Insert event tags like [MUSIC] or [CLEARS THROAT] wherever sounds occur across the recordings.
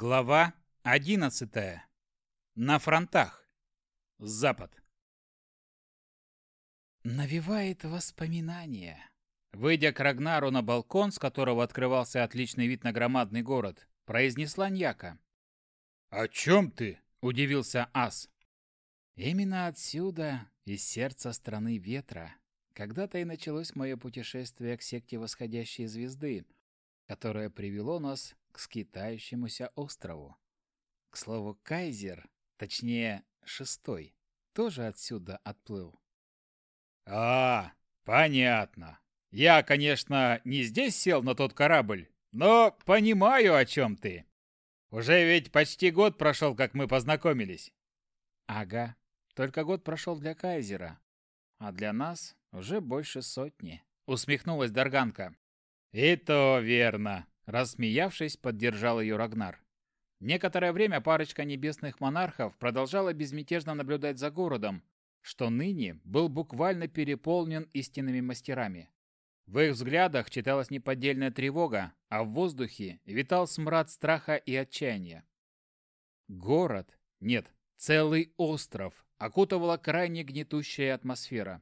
Глава 11. На фронтах. Запад. Навевает воспоминания. Выйдя к Рагнару на балкон, с которого открывался отличный вид на громадный город, произнесла Ньяка. «О чем ты?» – удивился Ас. «Именно отсюда, из сердца страны ветра, когда-то и началось мое путешествие к секте восходящей звезды, которое привело нас к скитающемуся острову. К слову, Кайзер, точнее, шестой, тоже отсюда отплыл. «А, понятно. Я, конечно, не здесь сел на тот корабль, но понимаю, о чем ты. Уже ведь почти год прошел, как мы познакомились». «Ага, только год прошел для Кайзера, а для нас уже больше сотни», — усмехнулась Дарганка. «И то верно», Рассмеявшись, поддержал ее Рагнар. Некоторое время парочка небесных монархов продолжала безмятежно наблюдать за городом, что ныне был буквально переполнен истинными мастерами. В их взглядах читалась неподдельная тревога, а в воздухе витал смрад страха и отчаяния. Город, нет, целый остров, окутывала крайне гнетущая атмосфера.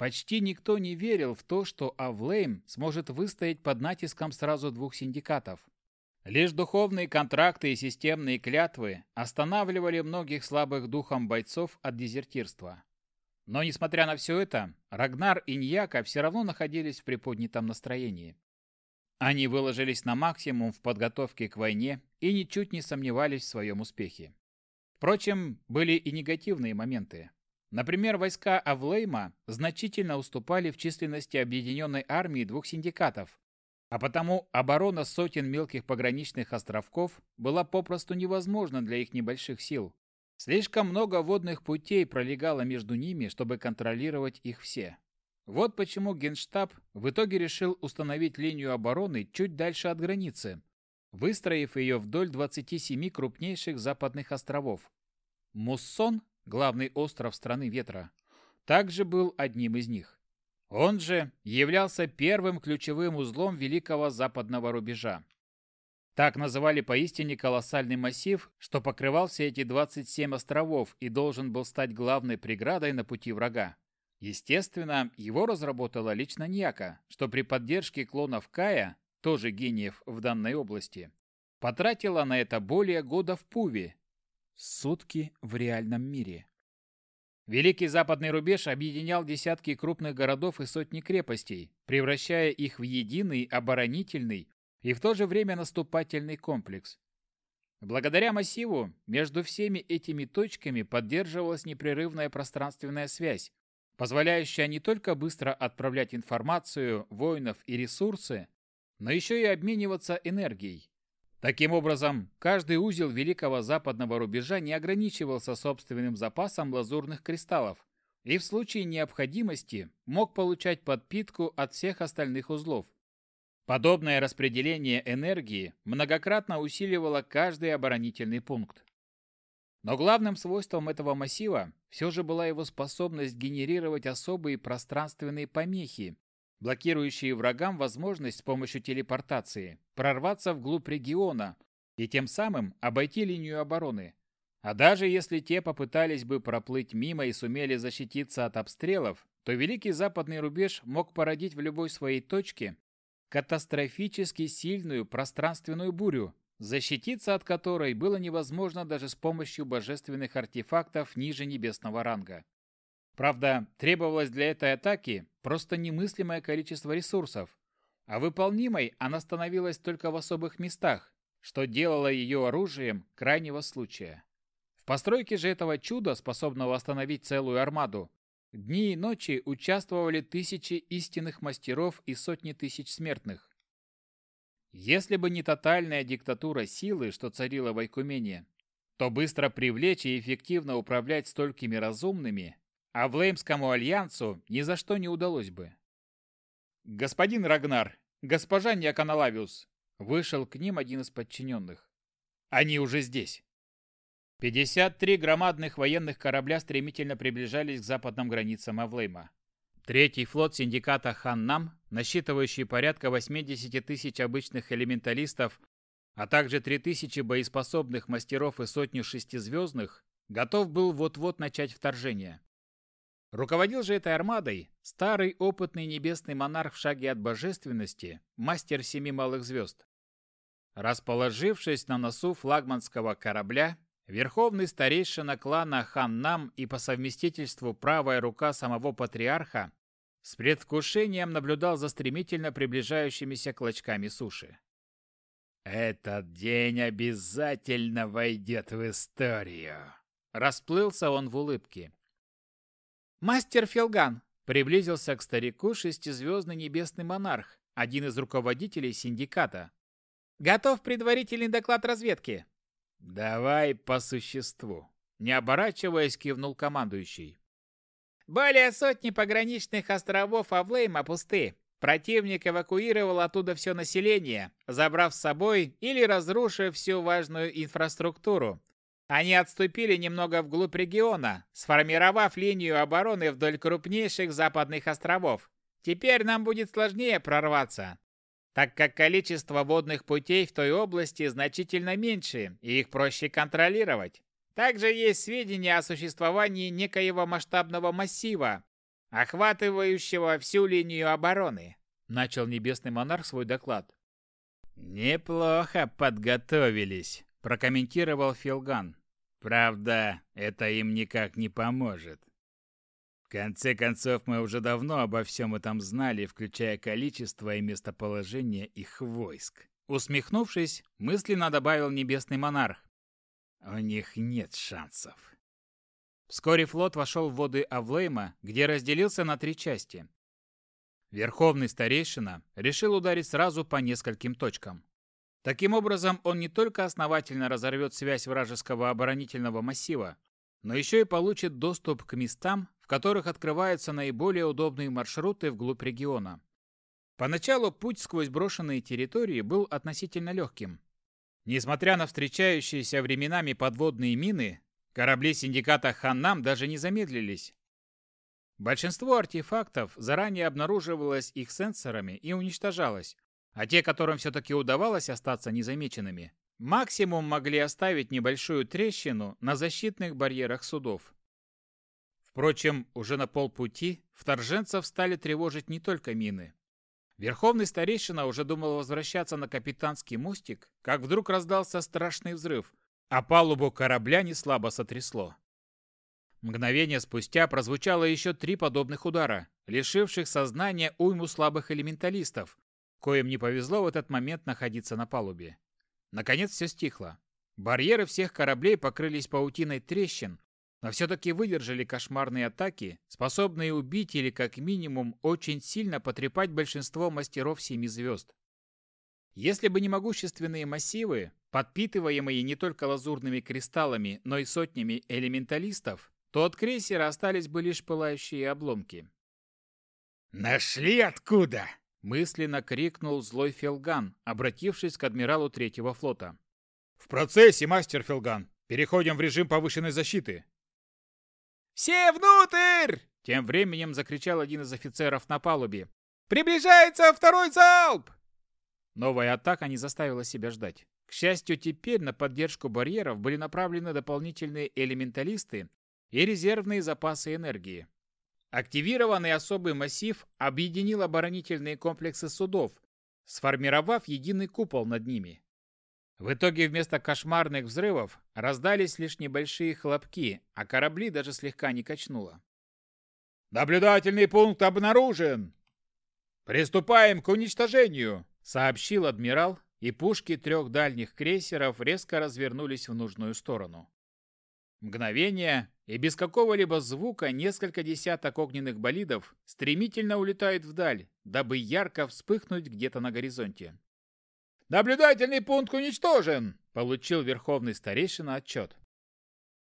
Почти никто не верил в то, что Авлейм сможет выстоять под натиском сразу двух синдикатов. Лишь духовные контракты и системные клятвы останавливали многих слабых духом бойцов от дезертирства. Но, несмотря на все это, Рагнар и Ньяка все равно находились в приподнятом настроении. Они выложились на максимум в подготовке к войне и ничуть не сомневались в своем успехе. Впрочем, были и негативные моменты. Например, войска Авлейма значительно уступали в численности объединенной армии двух синдикатов, а потому оборона сотен мелких пограничных островков была попросту невозможна для их небольших сил. Слишком много водных путей пролегало между ними, чтобы контролировать их все. Вот почему Генштаб в итоге решил установить линию обороны чуть дальше от границы, выстроив ее вдоль 27 крупнейших западных островов. Муссон главный остров страны ветра, также был одним из них. Он же являлся первым ключевым узлом великого западного рубежа. Так называли поистине колоссальный массив, что покрывал все эти 27 островов и должен был стать главной преградой на пути врага. Естественно, его разработала лично Ньяка, что при поддержке клонов Кая, тоже гениев в данной области, потратила на это более года в Пуве, Сутки в реальном мире. Великий западный рубеж объединял десятки крупных городов и сотни крепостей, превращая их в единый оборонительный и в то же время наступательный комплекс. Благодаря массиву между всеми этими точками поддерживалась непрерывная пространственная связь, позволяющая не только быстро отправлять информацию, воинов и ресурсы, но еще и обмениваться энергией. Таким образом, каждый узел Великого Западного рубежа не ограничивался собственным запасом лазурных кристаллов и в случае необходимости мог получать подпитку от всех остальных узлов. Подобное распределение энергии многократно усиливало каждый оборонительный пункт. Но главным свойством этого массива все же была его способность генерировать особые пространственные помехи, блокирующие врагам возможность с помощью телепортации прорваться вглубь региона и тем самым обойти линию обороны. А даже если те попытались бы проплыть мимо и сумели защититься от обстрелов, то Великий Западный рубеж мог породить в любой своей точке катастрофически сильную пространственную бурю, защититься от которой было невозможно даже с помощью божественных артефактов ниже небесного ранга. Правда, требовалось для этой атаки просто немыслимое количество ресурсов, а выполнимой она становилась только в особых местах, что делало ее оружием крайнего случая. В постройке же этого чуда, способного остановить целую армаду, дни и ночи участвовали тысячи истинных мастеров и сотни тысяч смертных. Если бы не тотальная диктатура силы, что царила в Айкумене, то быстро привлечь и эффективно управлять столькими разумными а Влеймскому альянсу ни за что не удалось бы. «Господин Рагнар, госпожа Ниаканалавиус!» Вышел к ним один из подчиненных. «Они уже здесь!» 53 громадных военных корабля стремительно приближались к западным границам Авлейма. Третий флот синдиката Ханнам, насчитывающий порядка 80 тысяч обычных элементалистов, а также 3000 боеспособных мастеров и сотню шестизвездных, готов был вот-вот начать вторжение. Руководил же этой армадой старый опытный небесный монарх в шаге от божественности, мастер семи малых звезд. Расположившись на носу флагманского корабля, верховный старейшина клана Ханнам и по совместительству правая рука самого патриарха с предвкушением наблюдал за стремительно приближающимися клочками суши. «Этот день обязательно войдет в историю!» Расплылся он в улыбке. «Мастер Филган!» приблизился к старику шестизвездный небесный монарх, один из руководителей синдиката. «Готов предварительный доклад разведки!» «Давай по существу!» Не оборачиваясь, кивнул командующий. Более сотни пограничных островов Авлейма пусты. Противник эвакуировал оттуда все население, забрав с собой или разрушив всю важную инфраструктуру. Они отступили немного вглубь региона, сформировав линию обороны вдоль крупнейших западных островов. Теперь нам будет сложнее прорваться, так как количество водных путей в той области значительно меньше, и их проще контролировать. Также есть сведения о существовании некоего масштабного массива, охватывающего всю линию обороны. Начал Небесный Монарх свой доклад. «Неплохо подготовились», – прокомментировал Филган. «Правда, это им никак не поможет. В конце концов, мы уже давно обо всем этом знали, включая количество и местоположение их войск». Усмехнувшись, мысленно добавил Небесный Монарх. У них нет шансов. Вскоре флот вошел в воды Авлейма, где разделился на три части. Верховный старейшина решил ударить сразу по нескольким точкам. Таким образом, он не только основательно разорвет связь вражеского оборонительного массива, но еще и получит доступ к местам, в которых открываются наиболее удобные маршруты вглубь региона. Поначалу путь сквозь брошенные территории был относительно легким. Несмотря на встречающиеся временами подводные мины, корабли синдиката Ханнам даже не замедлились. Большинство артефактов заранее обнаруживалось их сенсорами и уничтожалось, а те, которым все-таки удавалось остаться незамеченными, максимум могли оставить небольшую трещину на защитных барьерах судов. Впрочем, уже на полпути вторженцев стали тревожить не только мины. Верховный старейшина уже думал возвращаться на капитанский мостик, как вдруг раздался страшный взрыв, а палубу корабля неслабо сотрясло. Мгновение спустя прозвучало еще три подобных удара, лишивших сознания уйму слабых элементалистов, коим не повезло в этот момент находиться на палубе. Наконец все стихло. Барьеры всех кораблей покрылись паутиной трещин, но все-таки выдержали кошмарные атаки, способные убить или как минимум очень сильно потрепать большинство мастеров семи звезд. Если бы не могущественные массивы, подпитываемые не только лазурными кристаллами, но и сотнями элементалистов, то от крейсера остались бы лишь пылающие обломки. «Нашли откуда?» – мысленно крикнул злой Фелган, обратившись к адмиралу третьего флота. «В процессе, мастер Фелган! Переходим в режим повышенной защиты!» «Все внутрь!» Тем временем закричал один из офицеров на палубе. «Приближается второй залп!» Новая атака не заставила себя ждать. К счастью, теперь на поддержку барьеров были направлены дополнительные элементалисты и резервные запасы энергии. Активированный особый массив объединил оборонительные комплексы судов, сформировав единый купол над ними. В итоге вместо кошмарных взрывов раздались лишь небольшие хлопки, а корабли даже слегка не качнуло. «Наблюдательный пункт обнаружен! Приступаем к уничтожению!» — сообщил адмирал, и пушки трех дальних крейсеров резко развернулись в нужную сторону. Мгновение, и без какого-либо звука несколько десяток огненных болидов стремительно улетают вдаль, дабы ярко вспыхнуть где-то на горизонте. «Наблюдательный пункт уничтожен!» – получил верховный старейшина отчет.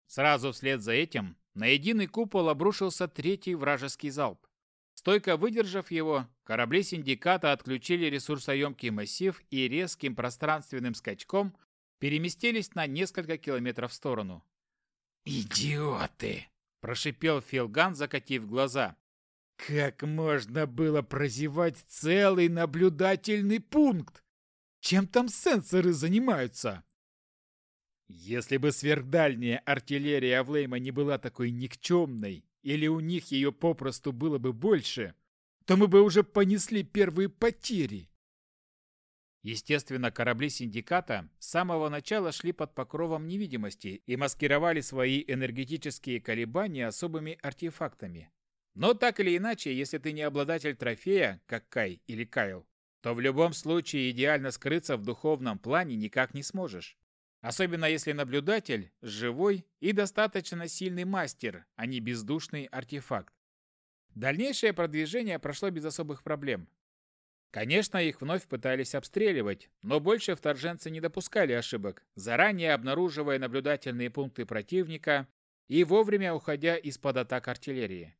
Сразу вслед за этим на единый купол обрушился третий вражеский залп. Стойко выдержав его, корабли синдиката отключили ресурсоемкий массив и резким пространственным скачком переместились на несколько километров в сторону. «Идиоты!» – прошипел Филган, закатив глаза. «Как можно было прозевать целый наблюдательный пункт? Чем там сенсоры занимаются? Если бы сверхдальняя артиллерия Авлейма не была такой никчемной, или у них ее попросту было бы больше, то мы бы уже понесли первые потери. Естественно, корабли синдиката с самого начала шли под покровом невидимости и маскировали свои энергетические колебания особыми артефактами. Но так или иначе, если ты не обладатель трофея, как Кай или Кайл, то в любом случае идеально скрыться в духовном плане никак не сможешь. Особенно если наблюдатель – живой и достаточно сильный мастер, а не бездушный артефакт. Дальнейшее продвижение прошло без особых проблем. Конечно, их вновь пытались обстреливать, но больше вторженцы не допускали ошибок, заранее обнаруживая наблюдательные пункты противника и вовремя уходя из-под атак артиллерии.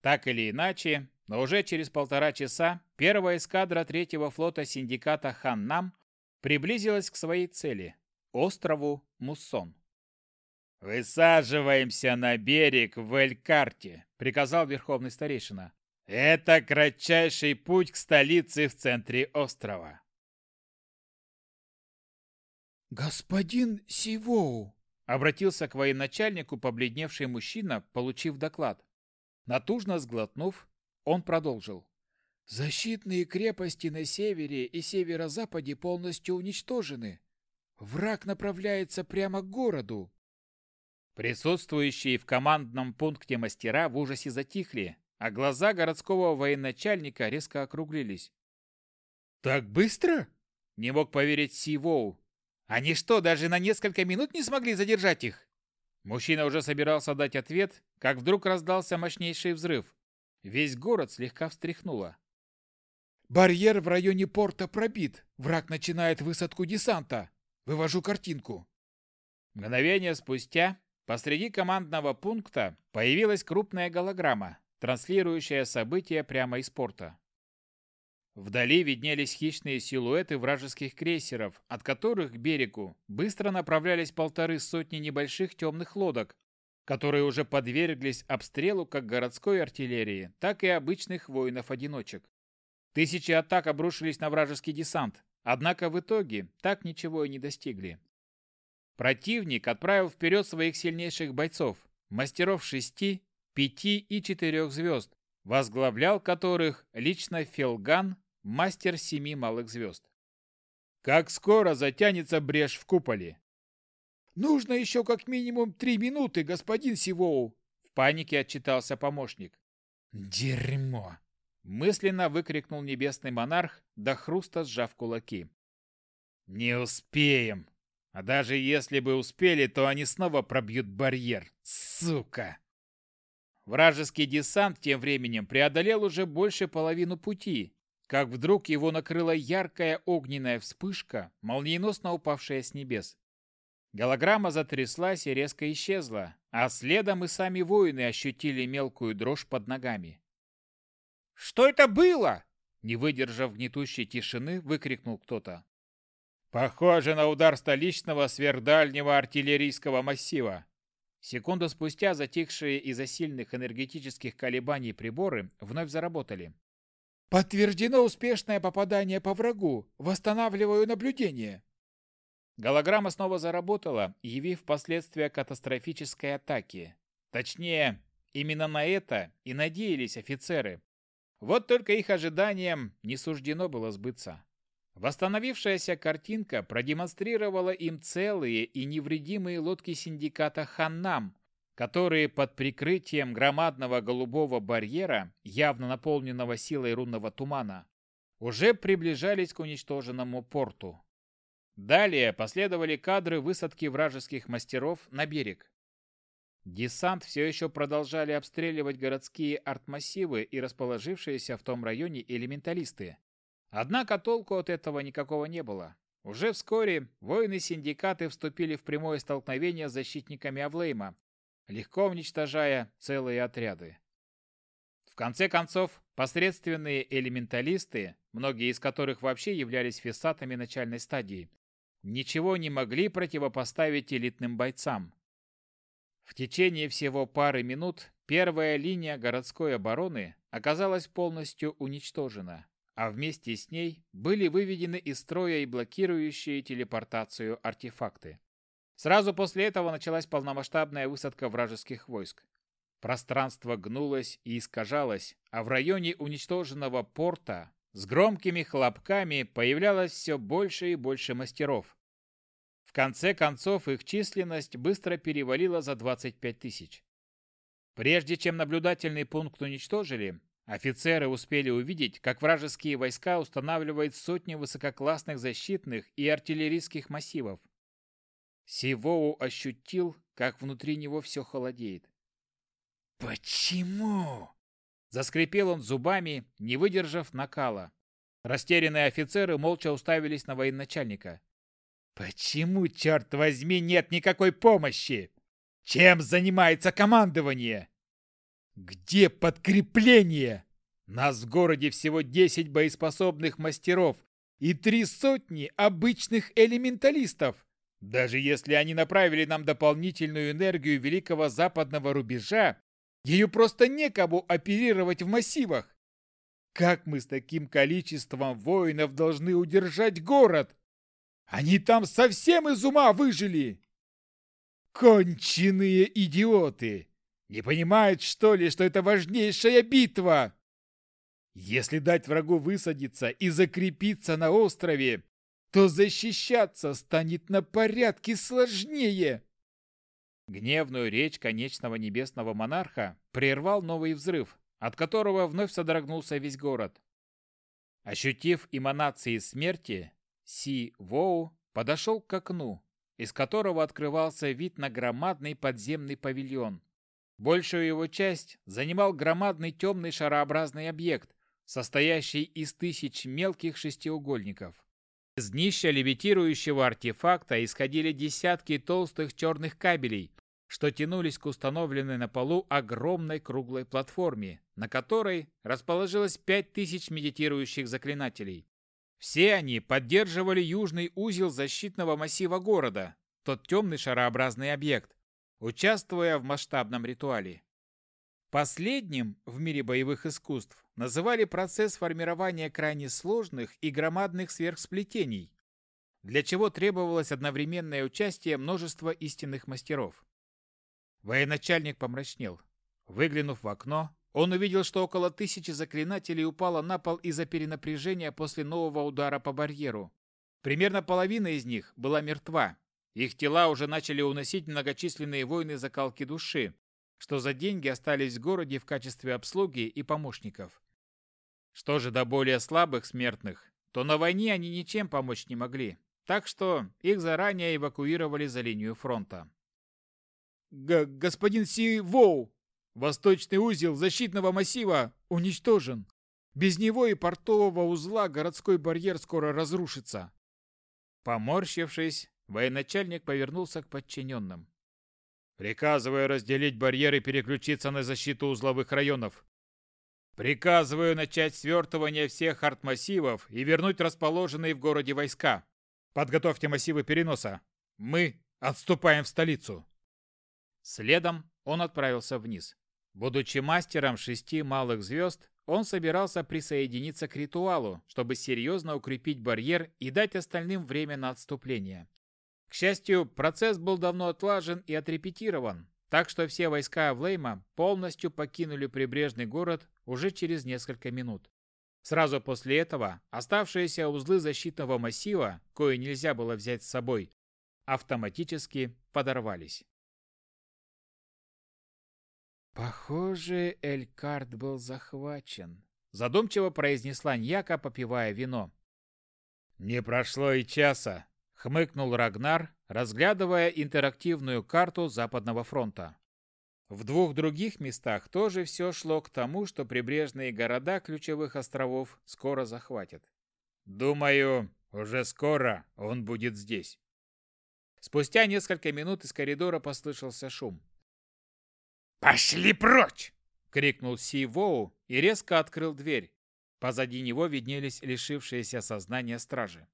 Так или иначе, но уже через полтора часа первая эскадра третьего флота синдиката Ханнам приблизилась к своей цели – острову Муссон. «Высаживаемся на берег в Элькарте», – приказал верховный старейшина. Это кратчайший путь к столице в центре острова. Господин Сивоу, обратился к военачальнику побледневший мужчина, получив доклад. Натужно сглотнув, он продолжил. Защитные крепости на севере и северо-западе полностью уничтожены. Враг направляется прямо к городу. Присутствующие в командном пункте мастера в ужасе затихли, а глаза городского военачальника резко округлились. «Так быстро?» — не мог поверить Си Воу. «Они что, даже на несколько минут не смогли задержать их?» Мужчина уже собирался дать ответ, как вдруг раздался мощнейший взрыв. Весь город слегка встряхнуло. «Барьер в районе порта пробит. Враг начинает высадку десанта. Вывожу картинку». Мгновение спустя посреди командного пункта появилась крупная голограмма, транслирующая события прямо из порта. Вдали виднелись хищные силуэты вражеских крейсеров, от которых к берегу быстро направлялись полторы сотни небольших темных лодок, которые уже подверглись обстрелу как городской артиллерии, так и обычных воинов-одиночек. Тысячи атак обрушились на вражеский десант, однако в итоге так ничего и не достигли. Противник отправил вперед своих сильнейших бойцов, мастеров шести пяти и четырех звезд, возглавлял которых лично Фелган, мастер семи малых звезд. Как скоро затянется брешь в куполе? Нужно еще как минимум три минуты, господин Сивоу, в панике отчитался помощник. Дерьмо! Мысленно выкрикнул небесный монарх, до хруста сжав кулаки. «Не успеем! А даже если бы успели, то они снова пробьют барьер. Сука!» Вражеский десант тем временем преодолел уже больше половину пути, как вдруг его накрыла яркая огненная вспышка, молниеносно упавшая с небес. Голограмма затряслась и резко исчезла, а следом и сами воины ощутили мелкую дрожь под ногами. «Что это было?» Не выдержав гнетущей тишины, выкрикнул кто-то. «Похоже на удар столичного сверхдальнего артиллерийского массива», Секунду спустя затихшие из-за сильных энергетических колебаний приборы вновь заработали. «Подтверждено успешное попадание по врагу. Восстанавливаю наблюдение». Голограмма снова заработала, явив последствия катастрофической атаки. Точнее, именно на это и надеялись офицеры. Вот только их ожиданиям не суждено было сбыться. Восстановившаяся картинка продемонстрировала им целые и невредимые лодки синдиката «Ханнам», которые под прикрытием громадного голубого барьера, явно наполненного силой рунного тумана, уже приближались к уничтоженному порту. Далее последовали кадры высадки вражеских мастеров на берег. Десант все еще продолжали обстреливать городские артмассивы и расположившиеся в том районе элементалисты. Однако толку от этого никакого не было. Уже вскоре воины синдикаты вступили в прямое столкновение с защитниками Авлейма, легко уничтожая целые отряды. В конце концов, посредственные элементалисты, многие из которых вообще являлись фессатами начальной стадии, ничего не могли противопоставить элитным бойцам. В течение всего пары минут первая линия городской обороны оказалась полностью уничтожена а вместе с ней были выведены из строя и блокирующие телепортацию артефакты. Сразу после этого началась полномасштабная высадка вражеских войск. Пространство гнулось и искажалось, а в районе уничтоженного порта с громкими хлопками появлялось все больше и больше мастеров. В конце концов их численность быстро перевалила за 25 тысяч. Прежде чем наблюдательный пункт уничтожили, Офицеры успели увидеть, как вражеские войска устанавливают сотни высококлассных защитных и артиллерийских массивов. Сивоу ощутил, как внутри него все холодеет. «Почему?» Заскрипел он зубами, не выдержав накала. Растерянные офицеры молча уставились на военачальника. «Почему, черт возьми, нет никакой помощи? Чем занимается командование?» Где подкрепление? Нас в городе всего 10 боеспособных мастеров и три сотни обычных элементалистов. Даже если они направили нам дополнительную энергию великого западного рубежа, ее просто некому оперировать в массивах. Как мы с таким количеством воинов должны удержать город? Они там совсем из ума выжили! Конченые идиоты! Не понимают, что ли, что это важнейшая битва? Если дать врагу высадиться и закрепиться на острове, то защищаться станет на порядке сложнее. Гневную речь конечного небесного монарха прервал новый взрыв, от которого вновь содрогнулся весь город. Ощутив эманации смерти, Си Воу подошел к окну, из которого открывался вид на громадный подземный павильон. Большую его часть занимал громадный темный шарообразный объект, состоящий из тысяч мелких шестиугольников. Из днища левитирующего артефакта исходили десятки толстых черных кабелей, что тянулись к установленной на полу огромной круглой платформе, на которой расположилось пять тысяч медитирующих заклинателей. Все они поддерживали южный узел защитного массива города, тот темный шарообразный объект, участвуя в масштабном ритуале. Последним в мире боевых искусств называли процесс формирования крайне сложных и громадных сверхсплетений, для чего требовалось одновременное участие множества истинных мастеров. Военачальник помрачнел. Выглянув в окно, он увидел, что около тысячи заклинателей упало на пол из-за перенапряжения после нового удара по барьеру. Примерно половина из них была мертва, их тела уже начали уносить многочисленные войны закалки души, что за деньги остались в городе в качестве обслуги и помощников. Что же до более слабых смертных, то на войне они ничем помочь не могли, так что их заранее эвакуировали за линию фронта. Г «Господин Си Воу, восточный узел защитного массива уничтожен. Без него и портового узла городской барьер скоро разрушится». Поморщившись, Военачальник повернулся к подчиненным. «Приказываю разделить барьеры и переключиться на защиту узловых районов. Приказываю начать свертывание всех артмассивов и вернуть расположенные в городе войска. Подготовьте массивы переноса. Мы отступаем в столицу». Следом он отправился вниз. Будучи мастером шести малых звезд, он собирался присоединиться к ритуалу, чтобы серьезно укрепить барьер и дать остальным время на отступление. К счастью, процесс был давно отлажен и отрепетирован, так что все войска Авлейма полностью покинули прибрежный город уже через несколько минут. Сразу после этого оставшиеся узлы защитного массива, кое нельзя было взять с собой, автоматически подорвались. «Похоже, Элькарт был захвачен», — задумчиво произнесла Ньяка, попивая вино. «Не прошло и часа, хмыкнул Рагнар, разглядывая интерактивную карту Западного фронта. В двух других местах тоже все шло к тому, что прибрежные города ключевых островов скоро захватят. Думаю, уже скоро он будет здесь. Спустя несколько минут из коридора послышался шум. «Пошли прочь!» — крикнул Си Воу и резко открыл дверь. Позади него виднелись лишившиеся сознания стражи.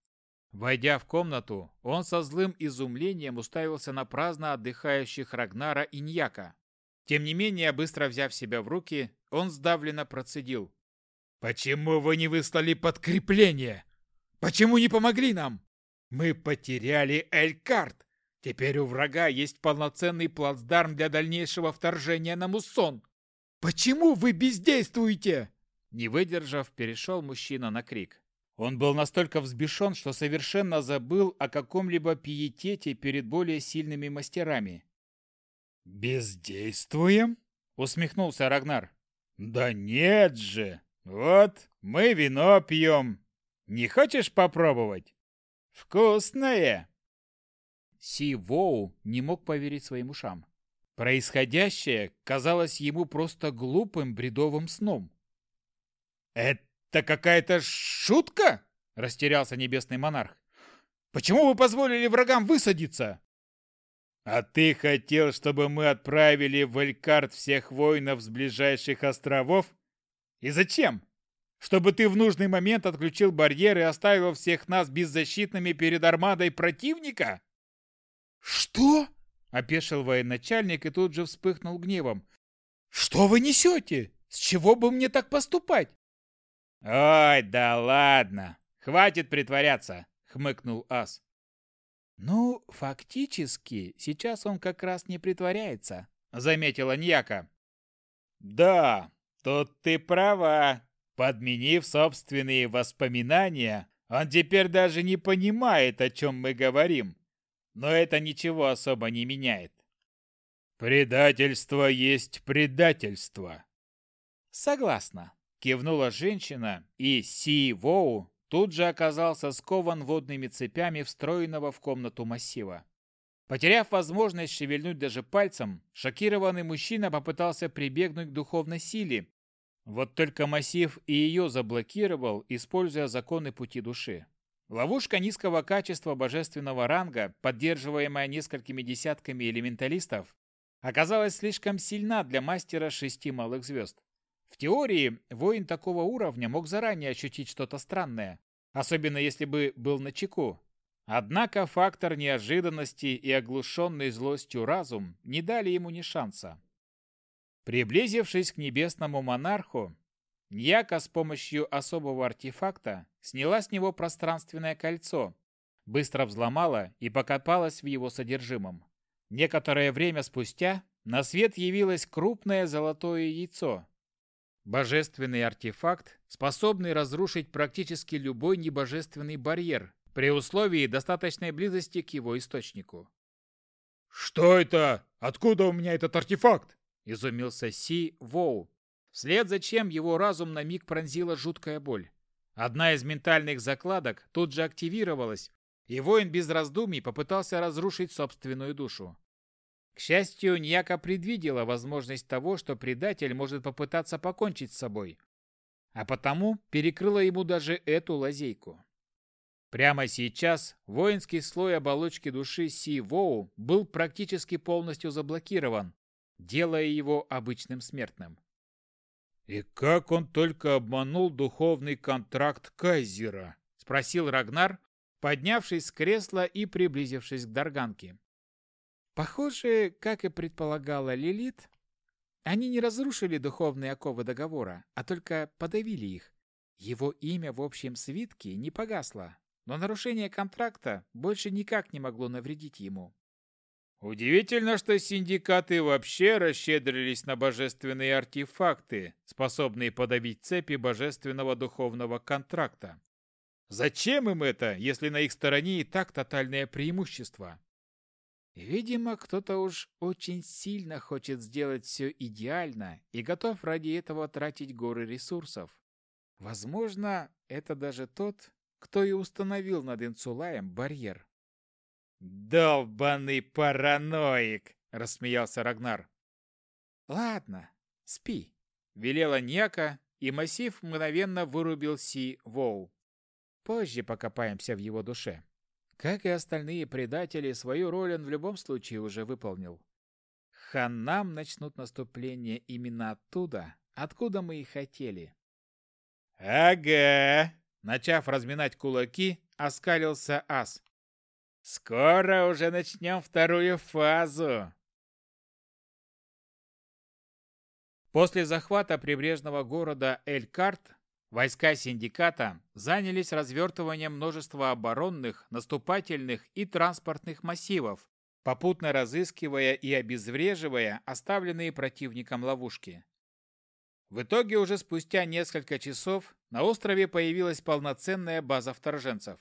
Войдя в комнату, он со злым изумлением уставился на праздно отдыхающих Рагнара и Ньяка. Тем не менее, быстро взяв себя в руки, он сдавленно процедил. Почему вы не выслали подкрепление? Почему не помогли нам? Мы потеряли Элькарт. Теперь у врага есть полноценный плацдарм для дальнейшего вторжения на Муссон. Почему вы бездействуете? Не выдержав, перешел мужчина на крик. Он был настолько взбешен, что совершенно забыл о каком-либо пиетете перед более сильными мастерами. «Бездействуем?» — усмехнулся Рагнар. «Да нет же! Вот, мы вино пьем. Не хочешь попробовать? Вкусное!» Си Воу не мог поверить своим ушам. Происходящее казалось ему просто глупым бредовым сном. «Это какая-то шутка?» – растерялся небесный монарх. «Почему вы позволили врагам высадиться?» «А ты хотел, чтобы мы отправили в Элькарт всех воинов с ближайших островов? И зачем? Чтобы ты в нужный момент отключил барьер и оставил всех нас беззащитными перед армадой противника?» «Что?» – опешил военачальник и тут же вспыхнул гневом. «Что вы несете? С чего бы мне так поступать?» «Ой, да ладно! Хватит притворяться!» — хмыкнул Ас. «Ну, фактически, сейчас он как раз не притворяется», — заметила Ньяка. «Да, тут ты права. Подменив собственные воспоминания, он теперь даже не понимает, о чем мы говорим. Но это ничего особо не меняет. Предательство есть предательство». «Согласна», Кивнула женщина, и Си Воу тут же оказался скован водными цепями встроенного в комнату массива. Потеряв возможность шевельнуть даже пальцем, шокированный мужчина попытался прибегнуть к духовной силе. Вот только массив и ее заблокировал, используя законы пути души. Ловушка низкого качества божественного ранга, поддерживаемая несколькими десятками элементалистов, оказалась слишком сильна для мастера шести малых звезд. В теории, воин такого уровня мог заранее ощутить что-то странное, особенно если бы был на чеку. Однако фактор неожиданности и оглушенный злостью разум не дали ему ни шанса. Приблизившись к небесному монарху, Ньяка с помощью особого артефакта сняла с него пространственное кольцо, быстро взломала и покопалась в его содержимом. Некоторое время спустя на свет явилось крупное золотое яйцо, Божественный артефакт, способный разрушить практически любой небожественный барьер при условии достаточной близости к его источнику. «Что это? Откуда у меня этот артефакт?» – изумился Си Воу, вслед за чем его разум на миг пронзила жуткая боль. Одна из ментальных закладок тут же активировалась, и воин без раздумий попытался разрушить собственную душу. К счастью, Ньяка предвидела возможность того, что предатель может попытаться покончить с собой, а потому перекрыла ему даже эту лазейку. Прямо сейчас воинский слой оболочки души Си Воу был практически полностью заблокирован, делая его обычным смертным. «И как он только обманул духовный контракт Кайзера?» — спросил Рагнар, поднявшись с кресла и приблизившись к Дарганке. Похоже, как и предполагала Лилит, они не разрушили духовные оковы договора, а только подавили их. Его имя в общем свитке не погасло, но нарушение контракта больше никак не могло навредить ему. Удивительно, что синдикаты вообще расщедрились на божественные артефакты, способные подавить цепи божественного духовного контракта. Зачем им это, если на их стороне и так тотальное преимущество? Видимо, кто-то уж очень сильно хочет сделать все идеально и готов ради этого тратить горы ресурсов. Возможно, это даже тот, кто и установил над Инцулаем барьер. «Долбанный параноик!» — рассмеялся Рагнар. «Ладно, спи», — велела Няка, и массив мгновенно вырубил Си Воу. «Позже покопаемся в его душе». Как и остальные предатели, свою роль он в любом случае уже выполнил. Ханнам начнут наступление именно оттуда, откуда мы и хотели. «Ага!» Начав разминать кулаки, оскалился ас. «Скоро уже начнем вторую фазу!» После захвата прибрежного города Эль-Карт Войска синдиката занялись развертыванием множества оборонных, наступательных и транспортных массивов, попутно разыскивая и обезвреживая оставленные противником ловушки. В итоге уже спустя несколько часов на острове появилась полноценная база вторженцев.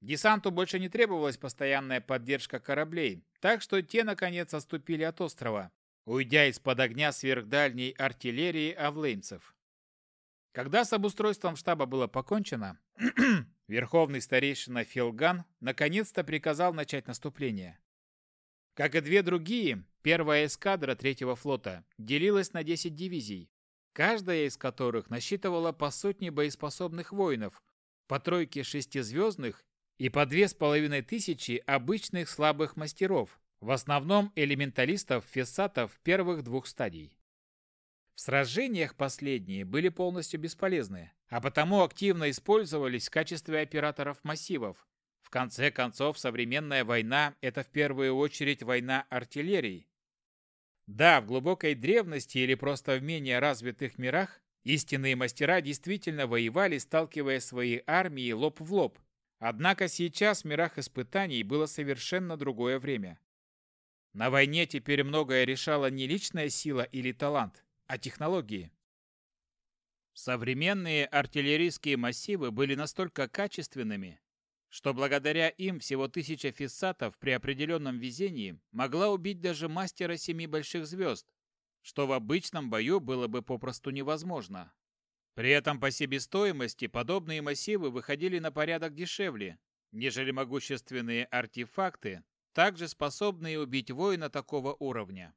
Десанту больше не требовалась постоянная поддержка кораблей, так что те, наконец, отступили от острова, уйдя из-под огня сверхдальней артиллерии авлеймцев. Когда с обустройством штаба было покончено, [CLEARS THROAT] верховный старейшина Филган наконец-то приказал начать наступление. Как и две другие, первая эскадра третьего флота делилась на 10 дивизий, каждая из которых насчитывала по сотне боеспособных воинов, по тройке шестизвездных и по две с половиной тысячи обычных слабых мастеров, в основном элементалистов-фессатов первых двух стадий. В сражениях последние были полностью бесполезны, а потому активно использовались в качестве операторов массивов. В конце концов, современная война – это в первую очередь война артиллерии. Да, в глубокой древности или просто в менее развитых мирах истинные мастера действительно воевали, сталкивая свои армии лоб в лоб. Однако сейчас в мирах испытаний было совершенно другое время. На войне теперь многое решала не личная сила или талант, а технологии. Современные артиллерийские массивы были настолько качественными, что благодаря им всего тысяча фиссатов при определенном везении могла убить даже мастера семи больших звезд, что в обычном бою было бы попросту невозможно. При этом по себестоимости подобные массивы выходили на порядок дешевле, нежели могущественные артефакты, также способные убить воина такого уровня.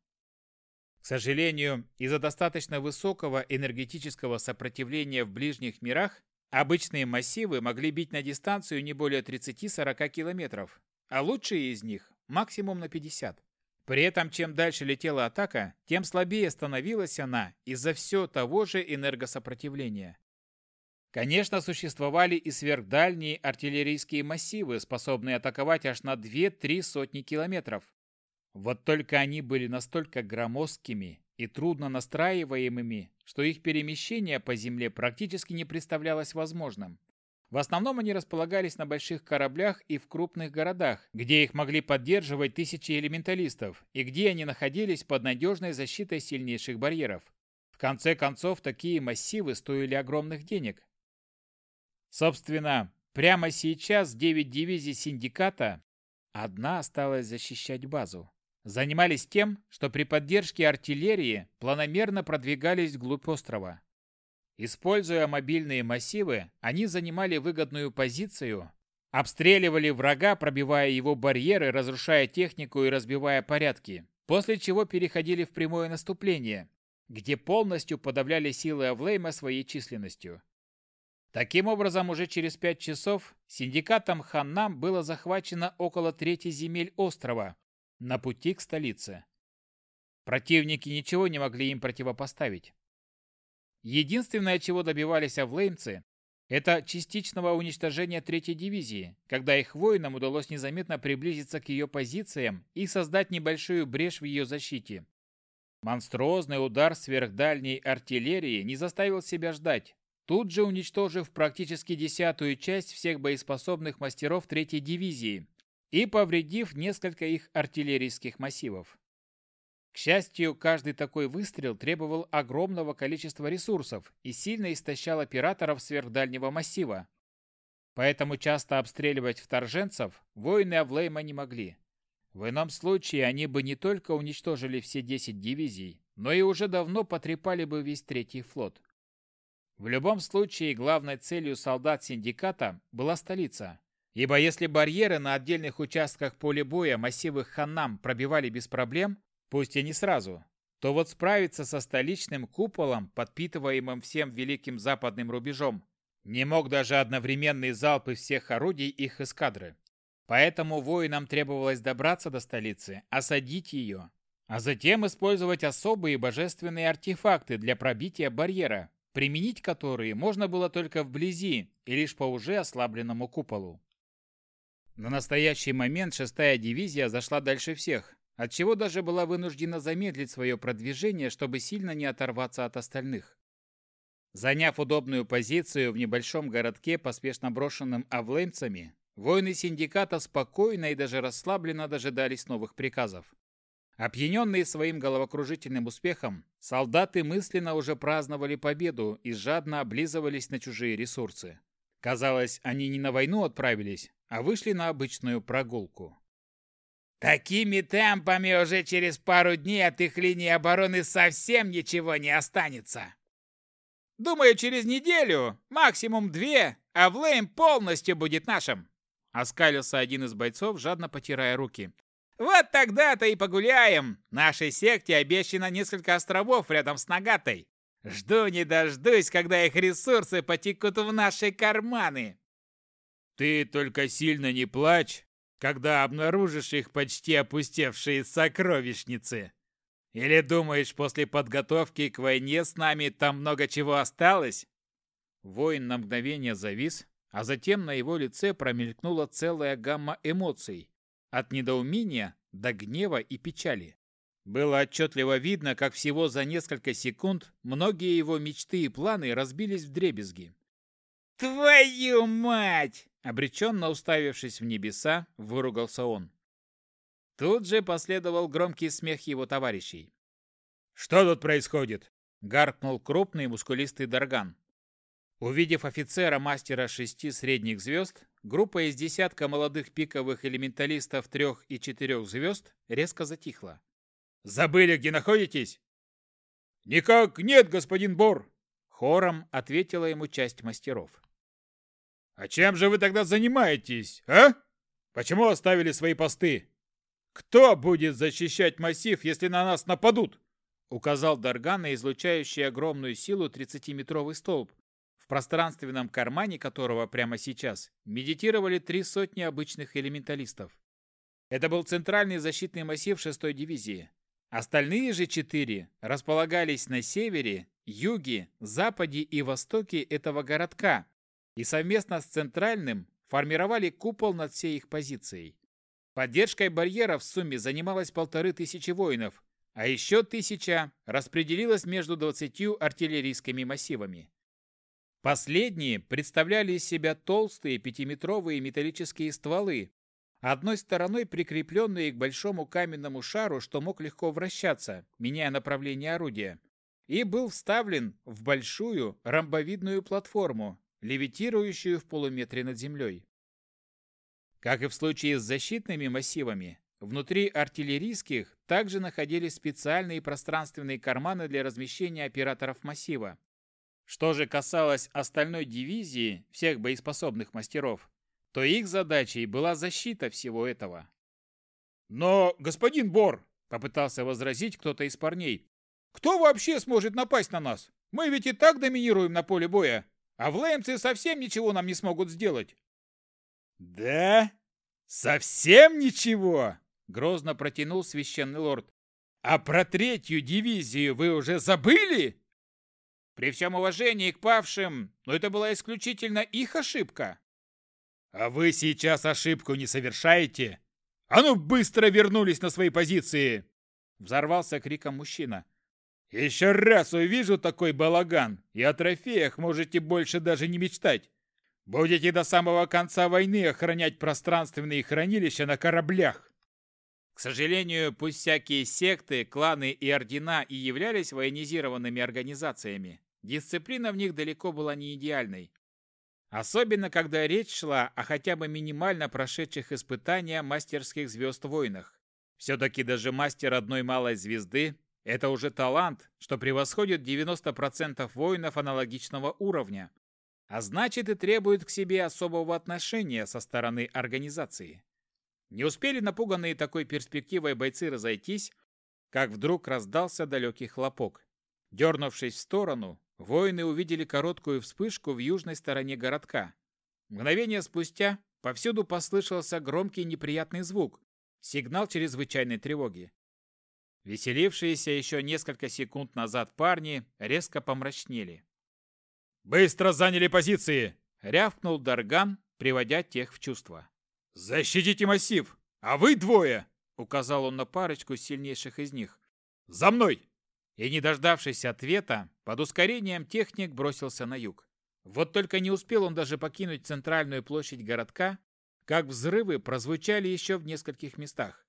К сожалению, из-за достаточно высокого энергетического сопротивления в ближних мирах обычные массивы могли бить на дистанцию не более 30-40 километров, а лучшие из них максимум на 50. При этом, чем дальше летела атака, тем слабее становилась она из-за все того же энергосопротивления. Конечно, существовали и сверхдальние артиллерийские массивы, способные атаковать аж на 2-3 сотни километров. Вот только они были настолько громоздкими и трудно настраиваемыми, что их перемещение по земле практически не представлялось возможным. В основном они располагались на больших кораблях и в крупных городах, где их могли поддерживать тысячи элементалистов, и где они находились под надежной защитой сильнейших барьеров. В конце концов, такие массивы стоили огромных денег. Собственно, прямо сейчас 9 дивизий синдиката, одна осталась защищать базу занимались тем, что при поддержке артиллерии планомерно продвигались вглубь острова. Используя мобильные массивы, они занимали выгодную позицию, обстреливали врага, пробивая его барьеры, разрушая технику и разбивая порядки, после чего переходили в прямое наступление, где полностью подавляли силы Авлейма своей численностью. Таким образом, уже через пять часов синдикатом Ханнам было захвачено около трети земель острова, на пути к столице. Противники ничего не могли им противопоставить. Единственное, чего добивались авлеймцы, это частичного уничтожения третьей дивизии, когда их воинам удалось незаметно приблизиться к ее позициям и создать небольшую брешь в ее защите. Монструозный удар сверхдальней артиллерии не заставил себя ждать, тут же уничтожив практически десятую часть всех боеспособных мастеров третьей дивизии, и повредив несколько их артиллерийских массивов. К счастью, каждый такой выстрел требовал огромного количества ресурсов и сильно истощал операторов сверхдальнего массива. Поэтому часто обстреливать вторженцев воины Авлейма не могли. В ином случае они бы не только уничтожили все 10 дивизий, но и уже давно потрепали бы весь третий флот. В любом случае, главной целью солдат синдиката была столица, Ибо если барьеры на отдельных участках поля боя массивы Ханнам пробивали без проблем, пусть и не сразу, то вот справиться со столичным куполом, подпитываемым всем великим западным рубежом, не мог даже одновременный залп из всех орудий их эскадры. Поэтому воинам требовалось добраться до столицы, осадить ее, а затем использовать особые божественные артефакты для пробития барьера, применить которые можно было только вблизи и лишь по уже ослабленному куполу. На настоящий момент шестая дивизия зашла дальше всех, отчего даже была вынуждена замедлить свое продвижение, чтобы сильно не оторваться от остальных. Заняв удобную позицию в небольшом городке, поспешно брошенным авлеймцами, воины синдиката спокойно и даже расслабленно дожидались новых приказов. Опьяненные своим головокружительным успехом, солдаты мысленно уже праздновали победу и жадно облизывались на чужие ресурсы. Казалось, они не на войну отправились, а вышли на обычную прогулку. Такими темпами уже через пару дней от их линии обороны совсем ничего не останется. Думаю, через неделю, максимум две, а Влейм полностью будет нашим. Оскалился один из бойцов, жадно потирая руки. Вот тогда-то и погуляем. Нашей секте обещано несколько островов рядом с Нагатой. Жду не дождусь, когда их ресурсы потекут в наши карманы. Ты только сильно не плачь, когда обнаружишь их почти опустевшие сокровищницы. Или думаешь, после подготовки к войне с нами там много чего осталось? Воин на мгновение завис, а затем на его лице промелькнула целая гамма эмоций, от недоумения до гнева и печали. Было отчетливо видно, как всего за несколько секунд многие его мечты и планы разбились в дребезги. «Твою мать!» Обреченно уставившись в небеса, выругался он. Тут же последовал громкий смех его товарищей. «Что тут происходит?» — гаркнул крупный мускулистый Дарган. Увидев офицера мастера шести средних звезд, группа из десятка молодых пиковых элементалистов трех и четырех звезд резко затихла. «Забыли, где находитесь?» «Никак нет, господин Бор!» Хором ответила ему часть мастеров. «А чем же вы тогда занимаетесь, а? Почему оставили свои посты? Кто будет защищать массив, если на нас нападут?» Указал Дарган излучающий огромную силу 30-метровый столб, в пространственном кармане которого прямо сейчас медитировали три сотни обычных элементалистов. Это был центральный защитный массив 6-й дивизии. Остальные же четыре располагались на севере, юге, западе и востоке этого городка, и совместно с Центральным формировали купол над всей их позицией. Поддержкой барьера в сумме занималось полторы тысячи воинов, а еще тысяча распределилась между двадцатью артиллерийскими массивами. Последние представляли из себя толстые пятиметровые металлические стволы, одной стороной прикрепленные к большому каменному шару, что мог легко вращаться, меняя направление орудия, и был вставлен в большую ромбовидную платформу, левитирующую в полуметре над землей. Как и в случае с защитными массивами, внутри артиллерийских также находились специальные пространственные карманы для размещения операторов массива. Что же касалось остальной дивизии, всех боеспособных мастеров, то их задачей была защита всего этого. «Но, господин Бор!» – попытался возразить кто-то из парней. «Кто вообще сможет напасть на нас? Мы ведь и так доминируем на поле боя. А влеймцы совсем ничего нам не смогут сделать. Да? Совсем ничего? Грозно протянул священный лорд. А про третью дивизию вы уже забыли? При всем уважении к павшим, но это была исключительно их ошибка. А вы сейчас ошибку не совершаете? А ну быстро вернулись на свои позиции! Взорвался криком мужчина. Еще раз увижу такой балаган, и о трофеях можете больше даже не мечтать. Будете до самого конца войны охранять пространственные хранилища на кораблях. К сожалению, пусть всякие секты, кланы и ордена и являлись военизированными организациями, дисциплина в них далеко была не идеальной. Особенно, когда речь шла о хотя бы минимально прошедших испытания мастерских звезд войнах. Все-таки даже мастер одной малой звезды это уже талант, что превосходит 90% воинов аналогичного уровня, а значит и требует к себе особого отношения со стороны организации. Не успели напуганные такой перспективой бойцы разойтись, как вдруг раздался далекий хлопок. Дернувшись в сторону, воины увидели короткую вспышку в южной стороне городка. Мгновение спустя повсюду послышался громкий неприятный звук, сигнал чрезвычайной тревоги. Веселившиеся еще несколько секунд назад парни резко помрачнели. «Быстро заняли позиции!» — рявкнул Дарган, приводя тех в чувство. «Защитите массив! А вы двое!» — указал он на парочку сильнейших из них. «За мной! И, не дождавшись ответа, под ускорением техник бросился на юг. Вот только не успел он даже покинуть центральную площадь городка, как взрывы прозвучали еще в нескольких местах.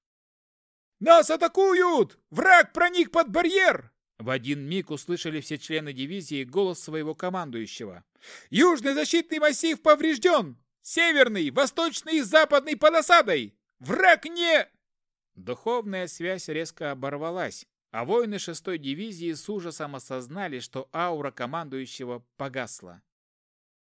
«Нас атакуют! Враг проник под барьер!» В один миг услышали все члены дивизии голос своего командующего. «Южный защитный массив поврежден! Северный, восточный и западный под осадой! Враг не...» Духовная связь резко оборвалась, а воины шестой дивизии с ужасом осознали, что аура командующего погасла.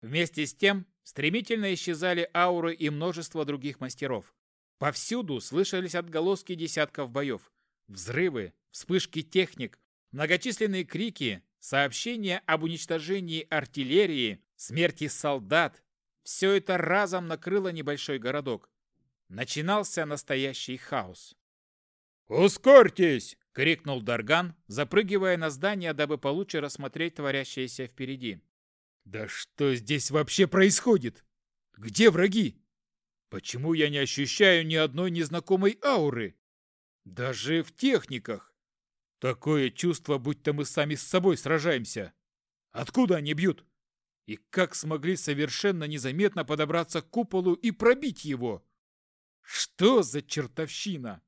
Вместе с тем стремительно исчезали ауры и множество других мастеров. Повсюду слышались отголоски десятков боев. Взрывы, вспышки техник, многочисленные крики, сообщения об уничтожении артиллерии, смерти солдат. Все это разом накрыло небольшой городок. Начинался настоящий хаос. «Ускорьтесь!» — крикнул Дарган, запрыгивая на здание, дабы получше рассмотреть творящееся впереди. «Да что здесь вообще происходит? Где враги? Почему я не ощущаю ни одной незнакомой ауры? Даже в техниках. Такое чувство, будто мы сами с собой сражаемся. Откуда они бьют? И как смогли совершенно незаметно подобраться к куполу и пробить его? Что за чертовщина?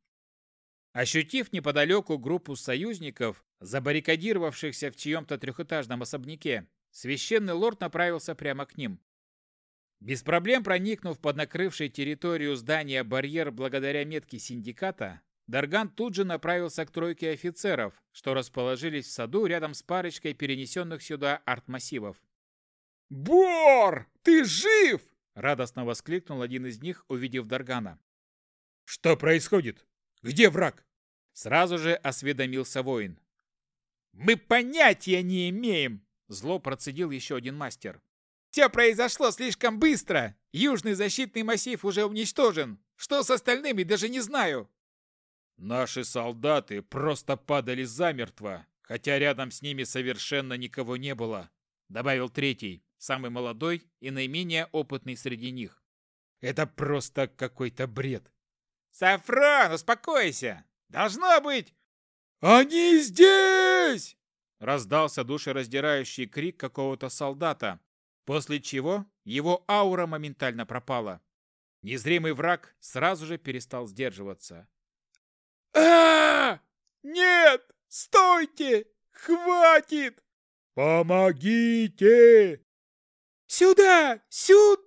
Ощутив неподалеку группу союзников, забаррикадировавшихся в чьем-то трехэтажном особняке, священный лорд направился прямо к ним. Без проблем проникнув под накрывший территорию здания барьер благодаря метке синдиката, Дарган тут же направился к тройке офицеров, что расположились в саду рядом с парочкой перенесенных сюда артмассивов. «Бор, ты жив!» – радостно воскликнул один из них, увидев Даргана. «Что происходит? Где враг?» Сразу же осведомился воин. «Мы понятия не имеем!» Зло процедил еще один мастер. «Все произошло слишком быстро! Южный защитный массив уже уничтожен! Что с остальными, даже не знаю!» «Наши солдаты просто падали замертво, хотя рядом с ними совершенно никого не было», добавил третий, самый молодой и наименее опытный среди них. «Это просто какой-то бред!» «Сафран, успокойся! Должно быть...» «Они здесь!» Раздался душераздирающий крик какого-то солдата, после чего его аура моментально пропала. Незримый враг сразу же перестал сдерживаться. а, Нет! Стойте! Хватит! Помогите! Сюда! Сюда!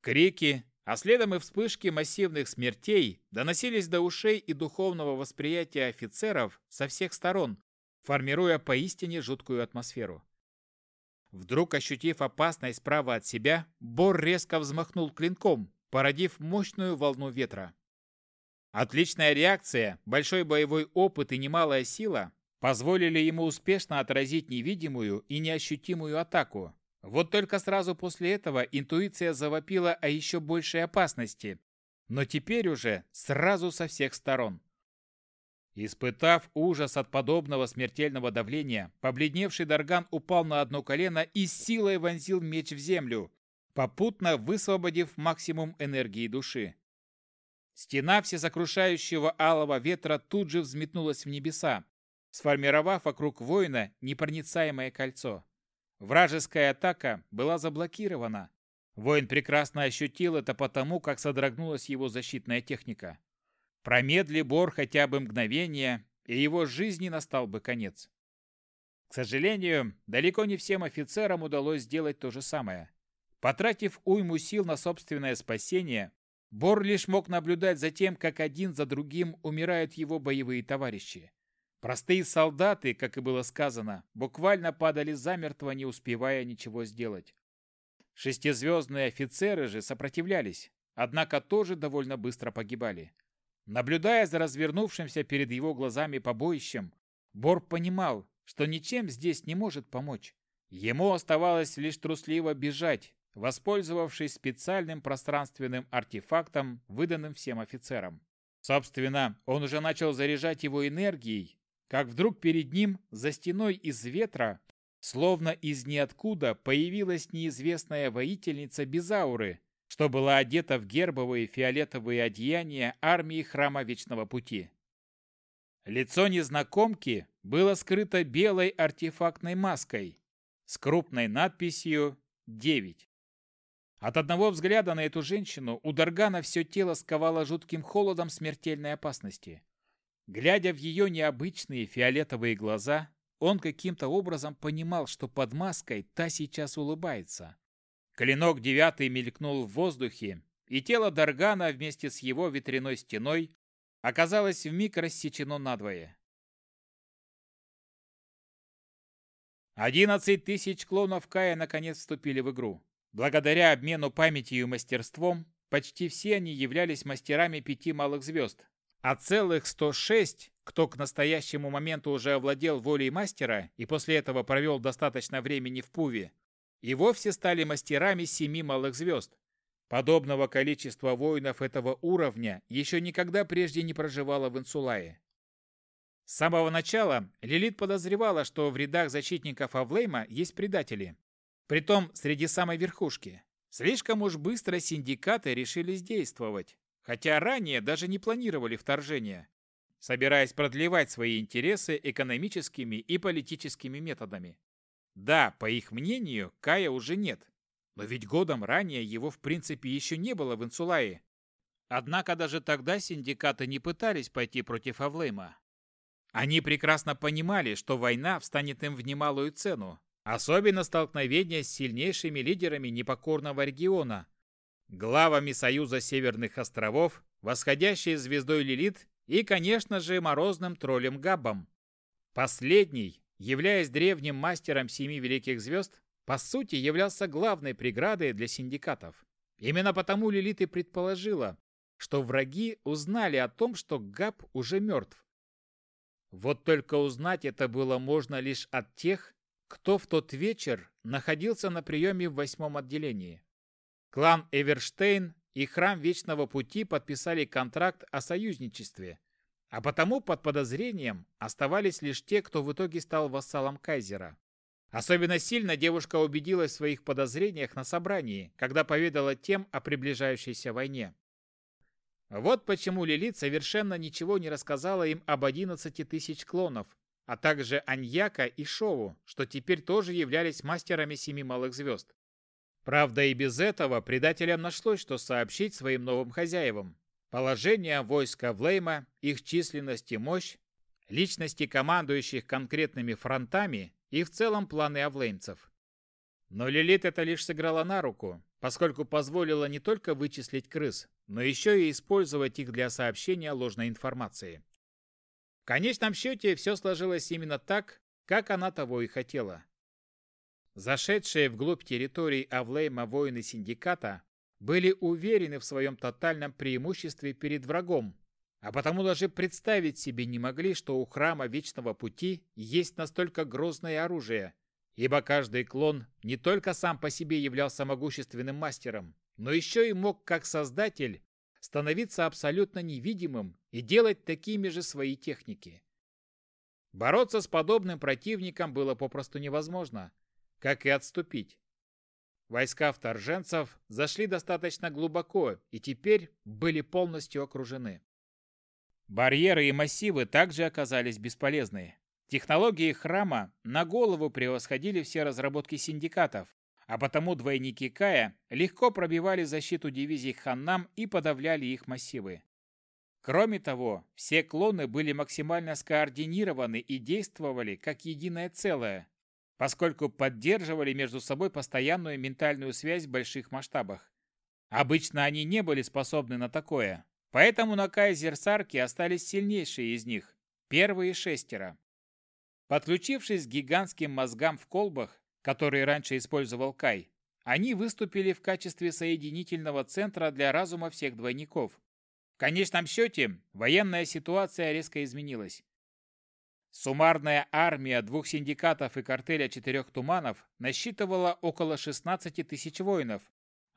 Крики, а следом и вспышки массивных смертей доносились до ушей и духовного восприятия офицеров со всех сторон, формируя поистине жуткую атмосферу. Вдруг ощутив опасность справа от себя, Бор резко взмахнул клинком, породив мощную волну ветра. Отличная реакция, большой боевой опыт и немалая сила позволили ему успешно отразить невидимую и неощутимую атаку, вот только сразу после этого интуиция завопила о еще большей опасности, но теперь уже сразу со всех сторон. Испытав ужас от подобного смертельного давления, побледневший Дарган упал на одно колено и силой вонзил меч в землю, попутно высвободив максимум энергии души. Стена всесокрушающего алого ветра тут же взметнулась в небеса, сформировав вокруг воина непроницаемое кольцо. Вражеская атака была заблокирована. Воин прекрасно ощутил это потому, как содрогнулась его защитная техника. Промедли Бор хотя бы мгновение, и его жизни настал бы конец. К сожалению, далеко не всем офицерам удалось сделать то же самое. Потратив уйму сил на собственное спасение, Бор лишь мог наблюдать за тем, как один за другим умирают его боевые товарищи. Простые солдаты, как и было сказано, буквально падали замертво, не успевая ничего сделать. Шестизвездные офицеры же сопротивлялись, однако тоже довольно быстро погибали. Наблюдая за развернувшимся перед его глазами побоищем, Бор понимал, что ничем здесь не может помочь. Ему оставалось лишь трусливо бежать, воспользовавшись специальным пространственным артефактом, выданным всем офицерам. Собственно, он уже начал заряжать его энергией, как вдруг перед ним, за стеной из ветра, словно из ниоткуда, появилась неизвестная воительница без ауры, что была одета в гербовые фиолетовые одеяния армии Храма Вечного Пути. Лицо незнакомки было скрыто белой артефактной маской с крупной надписью «9». От одного взгляда на эту женщину у Даргана все тело сковало жутким холодом смертельной опасности. Глядя в ее необычные фиолетовые глаза, он каким-то образом понимал, что под маской та сейчас улыбается. Клинок девятый мелькнул в воздухе, и тело Даргана вместе с его ветряной стеной оказалось вмиг рассечено надвое. Одиннадцать тысяч клонов Кая наконец вступили в игру. Благодаря обмену памятью и мастерством, почти все они являлись мастерами пяти малых звезд, а целых 106, кто к настоящему моменту уже овладел волей мастера и после этого провел достаточно времени в Пуве, и вовсе стали мастерами семи малых звезд. Подобного количества воинов этого уровня еще никогда прежде не проживало в Инсулае. С самого начала Лилит подозревала, что в рядах защитников Авлейма есть предатели. Притом среди самой верхушки. Слишком уж быстро синдикаты решились действовать, хотя ранее даже не планировали вторжения, собираясь продлевать свои интересы экономическими и политическими методами. Да, по их мнению, Кая уже нет, но ведь годом ранее его в принципе еще не было в Инсулае. Однако даже тогда синдикаты не пытались пойти против Авлейма. Они прекрасно понимали, что война встанет им в немалую цену, особенно столкновение с сильнейшими лидерами непокорного региона, главами Союза Северных островов, восходящей звездой Лилит и, конечно же, морозным троллем Габбом. Последний, являясь древним мастером Семи Великих Звезд, по сути являлся главной преградой для синдикатов. Именно потому Лилит и предположила, что враги узнали о том, что Габ уже мертв. Вот только узнать это было можно лишь от тех, кто в тот вечер находился на приеме в восьмом отделении. Клан Эверштейн и Храм Вечного Пути подписали контракт о союзничестве, а потому под подозрением оставались лишь те, кто в итоге стал вассалом кайзера. Особенно сильно девушка убедилась в своих подозрениях на собрании, когда поведала тем о приближающейся войне. Вот почему Лилит совершенно ничего не рассказала им об 11 тысяч клонов, а также Аньяка и Шоу, что теперь тоже являлись мастерами Семи Малых Звезд. Правда, и без этого предателям нашлось, что сообщить своим новым хозяевам. Положение войска Влейма, их численность и мощь, личности командующих конкретными фронтами и в целом планы авлеймцев. Но Лилит это лишь сыграла на руку, поскольку позволила не только вычислить крыс, но еще и использовать их для сообщения ложной информации. В конечном счете все сложилось именно так, как она того и хотела. Зашедшие вглубь территорий Авлейма воины Синдиката были уверены в своем тотальном преимуществе перед врагом, а потому даже представить себе не могли, что у Храма Вечного Пути есть настолько грозное оружие, ибо каждый клон не только сам по себе являлся могущественным мастером, но еще и мог, как создатель, становиться абсолютно невидимым и делать такими же свои техники. Бороться с подобным противником было попросту невозможно, как и отступить. Войска вторженцев зашли достаточно глубоко и теперь были полностью окружены. Барьеры и массивы также оказались бесполезны. Технологии храма на голову превосходили все разработки синдикатов, а потому двойники Кая легко пробивали защиту дивизий Ханнам и подавляли их массивы. Кроме того, все клоны были максимально скоординированы и действовали как единое целое, поскольку поддерживали между собой постоянную ментальную связь в больших масштабах. Обычно они не были способны на такое, Поэтому на Кайзерсарке остались сильнейшие из них, первые шестеро. Подключившись к гигантским мозгам в колбах, которые раньше использовал Кай, они выступили в качестве соединительного центра для разума всех двойников. В конечном счете, военная ситуация резко изменилась. Суммарная армия двух синдикатов и картеля четырех туманов насчитывала около 16 тысяч воинов,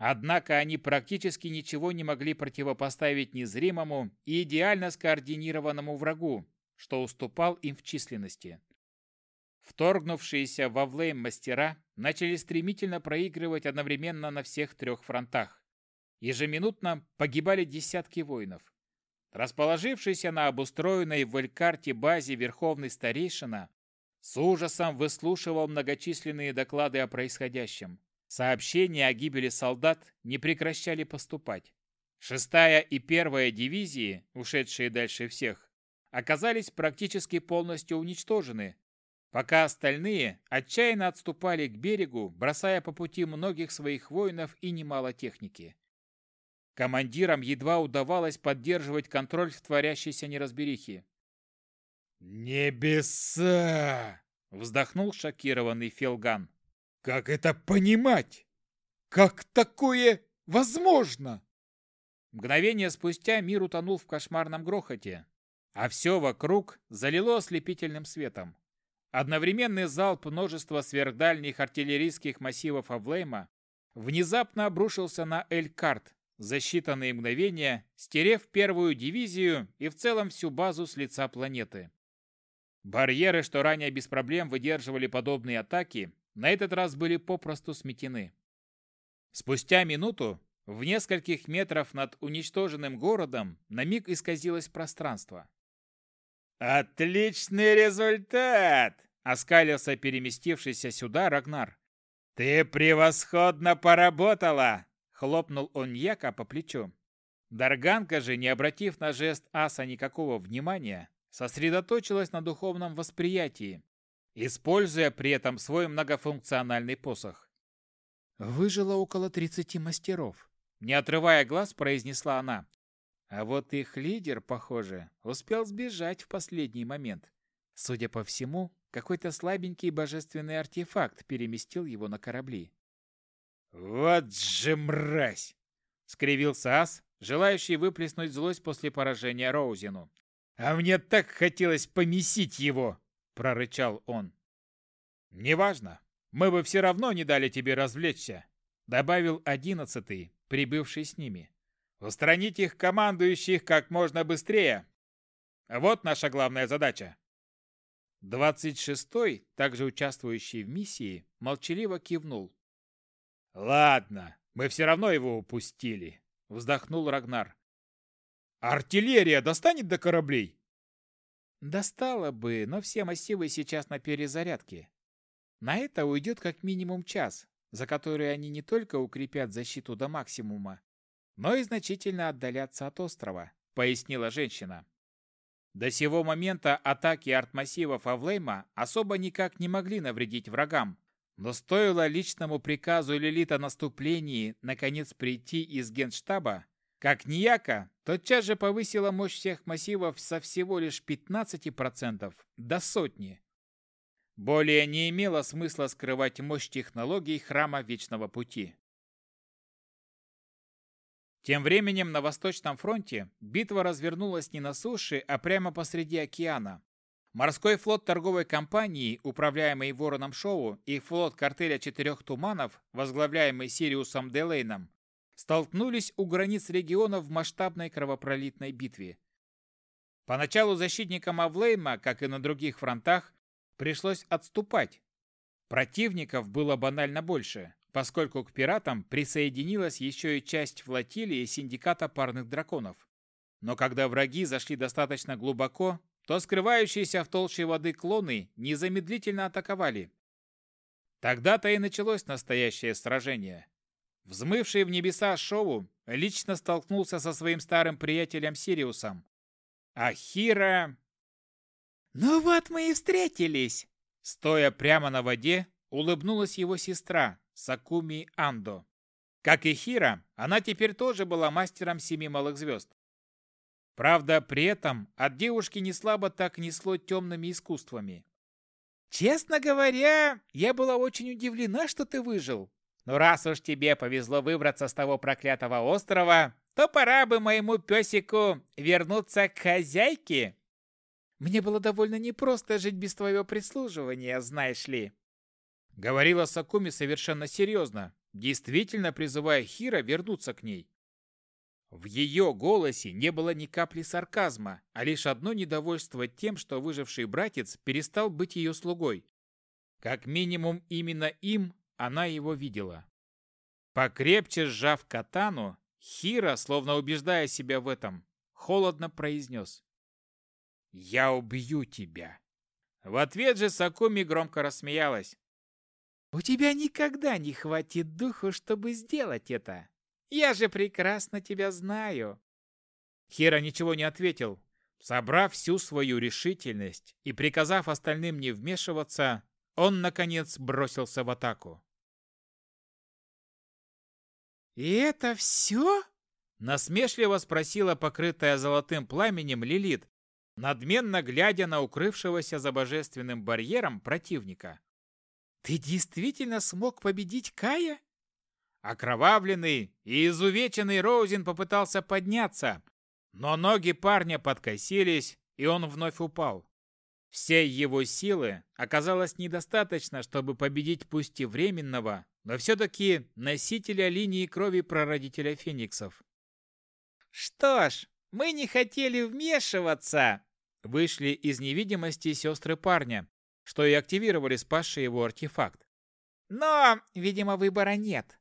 Однако они практически ничего не могли противопоставить незримому и идеально скоординированному врагу, что уступал им в численности. Вторгнувшиеся во Влейм мастера начали стремительно проигрывать одновременно на всех трех фронтах. Ежеминутно погибали десятки воинов. Расположившийся на обустроенной в Элькарте базе Верховный Старейшина, с ужасом выслушивал многочисленные доклады о происходящем. Сообщения о гибели солдат не прекращали поступать. Шестая и первая дивизии, ушедшие дальше всех, оказались практически полностью уничтожены, пока остальные отчаянно отступали к берегу, бросая по пути многих своих воинов и немало техники. Командирам едва удавалось поддерживать контроль в творящейся неразберихе. «Небеса!» — вздохнул шокированный Фелган. «Как это понимать? Как такое возможно?» Мгновение спустя мир утонул в кошмарном грохоте, а все вокруг залило ослепительным светом. Одновременный залп множества сверхдальних артиллерийских массивов Авлейма внезапно обрушился на Эль-Карт, за считанные мгновения стерев первую дивизию и в целом всю базу с лица планеты. Барьеры, что ранее без проблем выдерживали подобные атаки, на этот раз были попросту сметены. Спустя минуту в нескольких метров над уничтоженным городом на миг исказилось пространство. «Отличный результат!» — оскалился переместившийся сюда Рагнар. «Ты превосходно поработала!» — хлопнул он Яка по плечу. Дарганка же, не обратив на жест аса никакого внимания, сосредоточилась на духовном восприятии, используя при этом свой многофункциональный посох. «Выжило около тридцати мастеров», — не отрывая глаз, произнесла она. А вот их лидер, похоже, успел сбежать в последний момент. Судя по всему, какой-то слабенький божественный артефакт переместил его на корабли. «Вот же мразь!» — скривился Ас, желающий выплеснуть злость после поражения Роузину. «А мне так хотелось помесить его!» — прорычал он. «Неважно, мы бы все равно не дали тебе развлечься», — добавил одиннадцатый, прибывший с ними. Устранить их командующих как можно быстрее. Вот наша главная задача. Двадцать шестой, также участвующий в миссии, молчаливо кивнул. Ладно, мы все равно его упустили, вздохнул Рагнар. Артиллерия достанет до кораблей? Достала бы, но все массивы сейчас на перезарядке. На это уйдет как минимум час, за который они не только укрепят защиту до максимума, но и значительно отдаляться от острова, пояснила женщина. До сего момента атаки артмассивов Авлейма особо никак не могли навредить врагам, но стоило личному приказу Лилит о наступлении наконец прийти из генштаба, как Нияка тотчас же повысила мощь всех массивов со всего лишь 15% до сотни. Более не имело смысла скрывать мощь технологий Храма Вечного Пути. Тем временем на Восточном фронте битва развернулась не на суше, а прямо посреди океана. Морской флот торговой компании, управляемый Вороном Шоу, и флот картеля Четырех Туманов, возглавляемый Сириусом Делейном, столкнулись у границ региона в масштабной кровопролитной битве. Поначалу защитникам Авлейма, как и на других фронтах, пришлось отступать. Противников было банально больше поскольку к пиратам присоединилась еще и часть флотилии синдиката парных драконов. Но когда враги зашли достаточно глубоко, то скрывающиеся в толще воды клоны незамедлительно атаковали. Тогда-то и началось настоящее сражение. Взмывший в небеса Шоу лично столкнулся со своим старым приятелем Сириусом. А Хира... «Ну вот мы и встретились!» Стоя прямо на воде, улыбнулась его сестра, Сакуми Андо. Как и Хира, она теперь тоже была мастером семи малых звезд. Правда, при этом от девушки не слабо так несло темными искусствами. «Честно говоря, я была очень удивлена, что ты выжил. Но раз уж тебе повезло выбраться с того проклятого острова, то пора бы моему песику вернуться к хозяйке. Мне было довольно непросто жить без твоего прислуживания, знаешь ли. Говорила Сакуми совершенно серьезно, действительно призывая Хира вернуться к ней. В ее голосе не было ни капли сарказма, а лишь одно недовольство тем, что выживший братец перестал быть ее слугой. Как минимум именно им она его видела. Покрепче сжав катану, Хира, словно убеждая себя в этом, холодно произнес. «Я убью тебя!» В ответ же Сакуми громко рассмеялась. «У тебя никогда не хватит духу, чтобы сделать это. Я же прекрасно тебя знаю». Хира ничего не ответил. Собрав всю свою решительность и приказав остальным не вмешиваться, он, наконец, бросился в атаку. «И это все?» Насмешливо спросила покрытая золотым пламенем Лилит, надменно глядя на укрывшегося за божественным барьером противника. «Ты действительно смог победить Кая?» Окровавленный и изувеченный Роузен попытался подняться, но ноги парня подкосились, и он вновь упал. Всей его силы оказалось недостаточно, чтобы победить пусть и временного, но все-таки носителя линии крови прародителя фениксов. «Что ж, мы не хотели вмешиваться!» Вышли из невидимости сестры парня, что и активировали спасший его артефакт. «Но, видимо, выбора нет».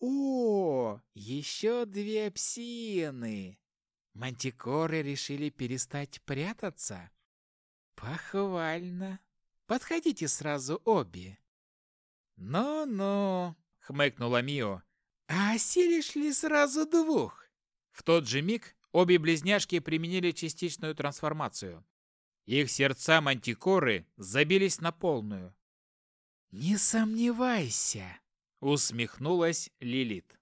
«О, еще две псины!» Мантикоры решили перестать прятаться? Похвально. Подходите сразу обе. «Ну-ну», — хмыкнула Мио. «А осилишь ли сразу двух?» В тот же миг обе близняшки применили частичную трансформацию. Их сердца мантикоры забились на полную. «Не сомневайся», — усмехнулась Лилит.